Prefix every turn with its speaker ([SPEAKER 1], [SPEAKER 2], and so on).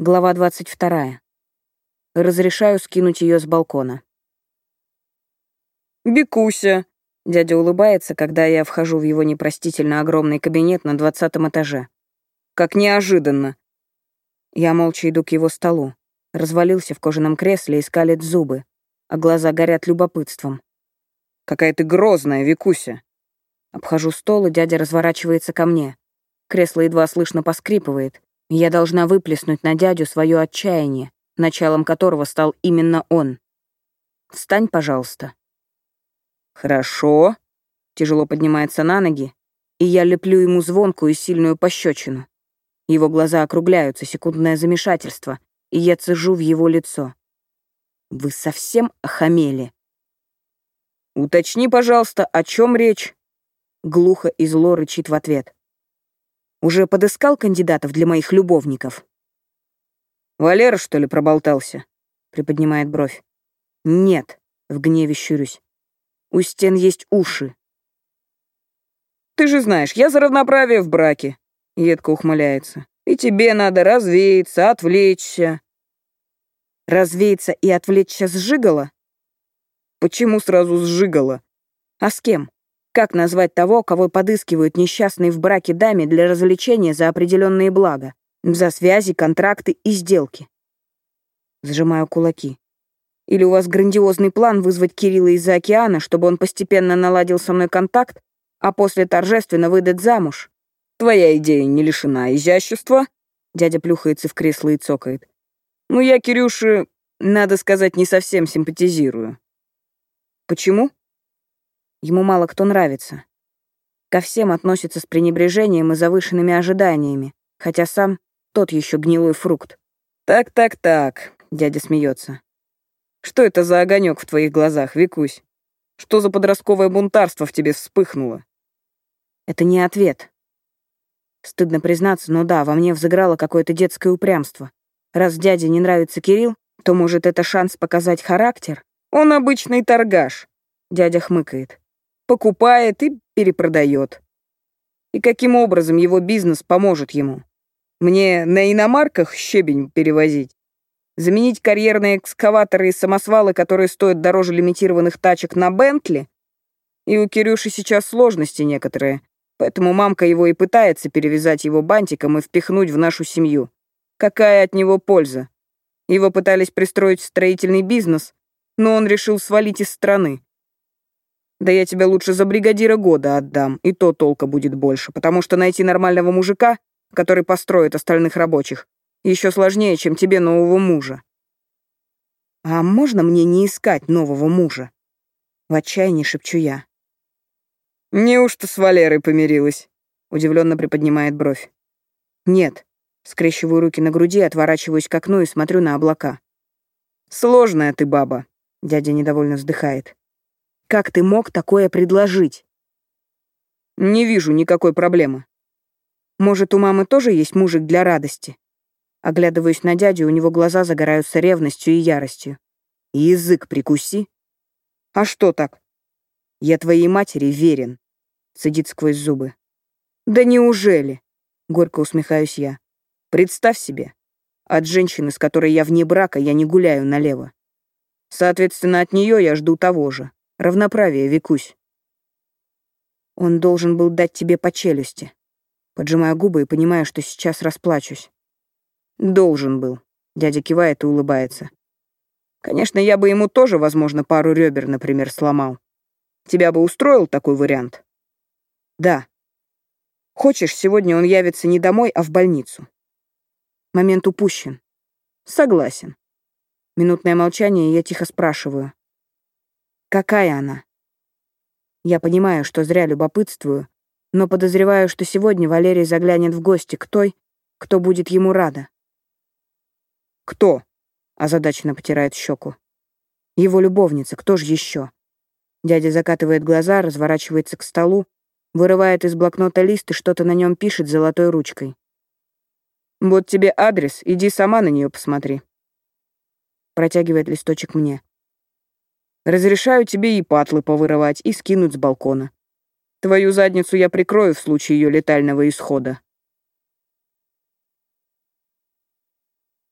[SPEAKER 1] Глава 22. Разрешаю скинуть ее с балкона.
[SPEAKER 2] «Бекуся!»
[SPEAKER 1] Дядя улыбается, когда я вхожу в его непростительно огромный кабинет на двадцатом этаже.
[SPEAKER 2] «Как неожиданно!»
[SPEAKER 1] Я молча иду к его столу. Развалился в кожаном кресле и скалит зубы, а глаза горят любопытством.
[SPEAKER 2] «Какая ты грозная, Викуся!»
[SPEAKER 1] Обхожу стол, и дядя разворачивается ко мне. Кресло едва слышно поскрипывает, я должна выплеснуть на дядю свое отчаяние, началом которого стал именно он. Встань, пожалуйста.
[SPEAKER 2] Хорошо.
[SPEAKER 1] Тяжело поднимается на ноги, и я леплю ему звонкую и сильную пощечину. Его глаза округляются, секундное замешательство, и я цежу в его лицо. Вы совсем охамели?
[SPEAKER 2] Уточни, пожалуйста, о чем речь?
[SPEAKER 1] Глухо и зло рычит в ответ. Уже подыскал кандидатов для моих любовников?»
[SPEAKER 2] «Валера, что ли, проболтался?»
[SPEAKER 1] — приподнимает бровь. «Нет», — в гневе щурюсь. «У стен есть уши».
[SPEAKER 2] «Ты же знаешь, я за равноправие в браке», — едко ухмыляется. «И тебе надо развеяться, отвлечься».
[SPEAKER 1] «Развеяться и отвлечься сжигала?»
[SPEAKER 2] «Почему сразу сжигала?»
[SPEAKER 1] «А с кем?» Как назвать того, кого подыскивают несчастные в браке даме для развлечения за определенные блага, за связи, контракты и сделки? Сжимаю кулаки. Или у вас грандиозный план вызвать Кирилла из-за океана, чтобы он постепенно наладил со мной контакт, а после торжественно выдать замуж?
[SPEAKER 2] Твоя идея не лишена изящества? Дядя плюхается в кресло и цокает. Ну, я, Кирюше, надо сказать, не совсем симпатизирую.
[SPEAKER 1] Почему? Ему мало кто нравится. Ко всем относится с пренебрежением и завышенными ожиданиями, хотя сам тот еще гнилой фрукт.
[SPEAKER 2] «Так-так-так», — дядя смеется. «Что это за огонек в твоих глазах, Викусь? Что за подростковое бунтарство в тебе вспыхнуло?»
[SPEAKER 1] Это не ответ. Стыдно признаться, но да, во мне взыграло какое-то детское упрямство. Раз дяде не нравится Кирилл, то, может, это шанс показать характер?
[SPEAKER 2] Он обычный торгаш. Дядя хмыкает покупает и перепродает. И каким образом его бизнес поможет ему? Мне на иномарках щебень перевозить? Заменить карьерные экскаваторы и самосвалы, которые стоят дороже лимитированных тачек на Бентли? И у Кирюши сейчас сложности некоторые, поэтому мамка его и пытается перевязать его бантиком и впихнуть в нашу семью. Какая от него польза? Его пытались пристроить в строительный бизнес, но он решил свалить из страны. Да я тебя лучше за бригадира года отдам, и то толка будет больше, потому что найти нормального мужика, который построит остальных рабочих, еще сложнее, чем тебе нового мужа.
[SPEAKER 1] А можно мне не искать нового мужа? В отчаянии шепчу я.
[SPEAKER 2] Неужто с Валерой помирилась? Удивленно приподнимает бровь.
[SPEAKER 1] Нет. Скрещиваю руки на груди, отворачиваюсь к окну и смотрю на облака.
[SPEAKER 2] Сложная ты баба,
[SPEAKER 1] дядя недовольно вздыхает. Как ты мог такое предложить?
[SPEAKER 2] Не вижу никакой проблемы.
[SPEAKER 1] Может, у мамы тоже есть мужик для радости? Оглядываюсь на дядю, у него глаза загораются ревностью и яростью. Язык прикуси.
[SPEAKER 2] А что так?
[SPEAKER 1] Я твоей матери верен. Сидит сквозь зубы.
[SPEAKER 2] Да неужели?
[SPEAKER 1] Горько усмехаюсь я.
[SPEAKER 2] Представь себе, от женщины, с которой я вне брака, я не гуляю налево. Соответственно, от нее я жду того же. Равноправие, Викусь.
[SPEAKER 1] Он должен был дать тебе по челюсти. Поджимая губы и понимая, что сейчас расплачусь.
[SPEAKER 2] Должен был. Дядя кивает и улыбается. Конечно, я бы ему тоже, возможно, пару ребер, например, сломал. Тебя бы устроил такой вариант?
[SPEAKER 1] Да.
[SPEAKER 2] Хочешь, сегодня он явится не домой, а в больницу?
[SPEAKER 1] Момент упущен.
[SPEAKER 2] Согласен.
[SPEAKER 1] Минутное молчание, и я тихо спрашиваю. Какая она? Я понимаю, что зря любопытствую, но подозреваю, что сегодня Валерий заглянет в гости к той, кто будет ему рада.
[SPEAKER 2] «Кто?»
[SPEAKER 1] — озадаченно потирает щеку. «Его любовница, кто же еще?» Дядя закатывает глаза, разворачивается к столу, вырывает из блокнота лист и что-то на нем пишет золотой ручкой.
[SPEAKER 2] «Вот тебе адрес, иди сама на нее посмотри».
[SPEAKER 1] Протягивает листочек мне.
[SPEAKER 2] Разрешаю тебе и патлы повырывать, и скинуть с балкона. Твою задницу я прикрою в случае ее летального исхода.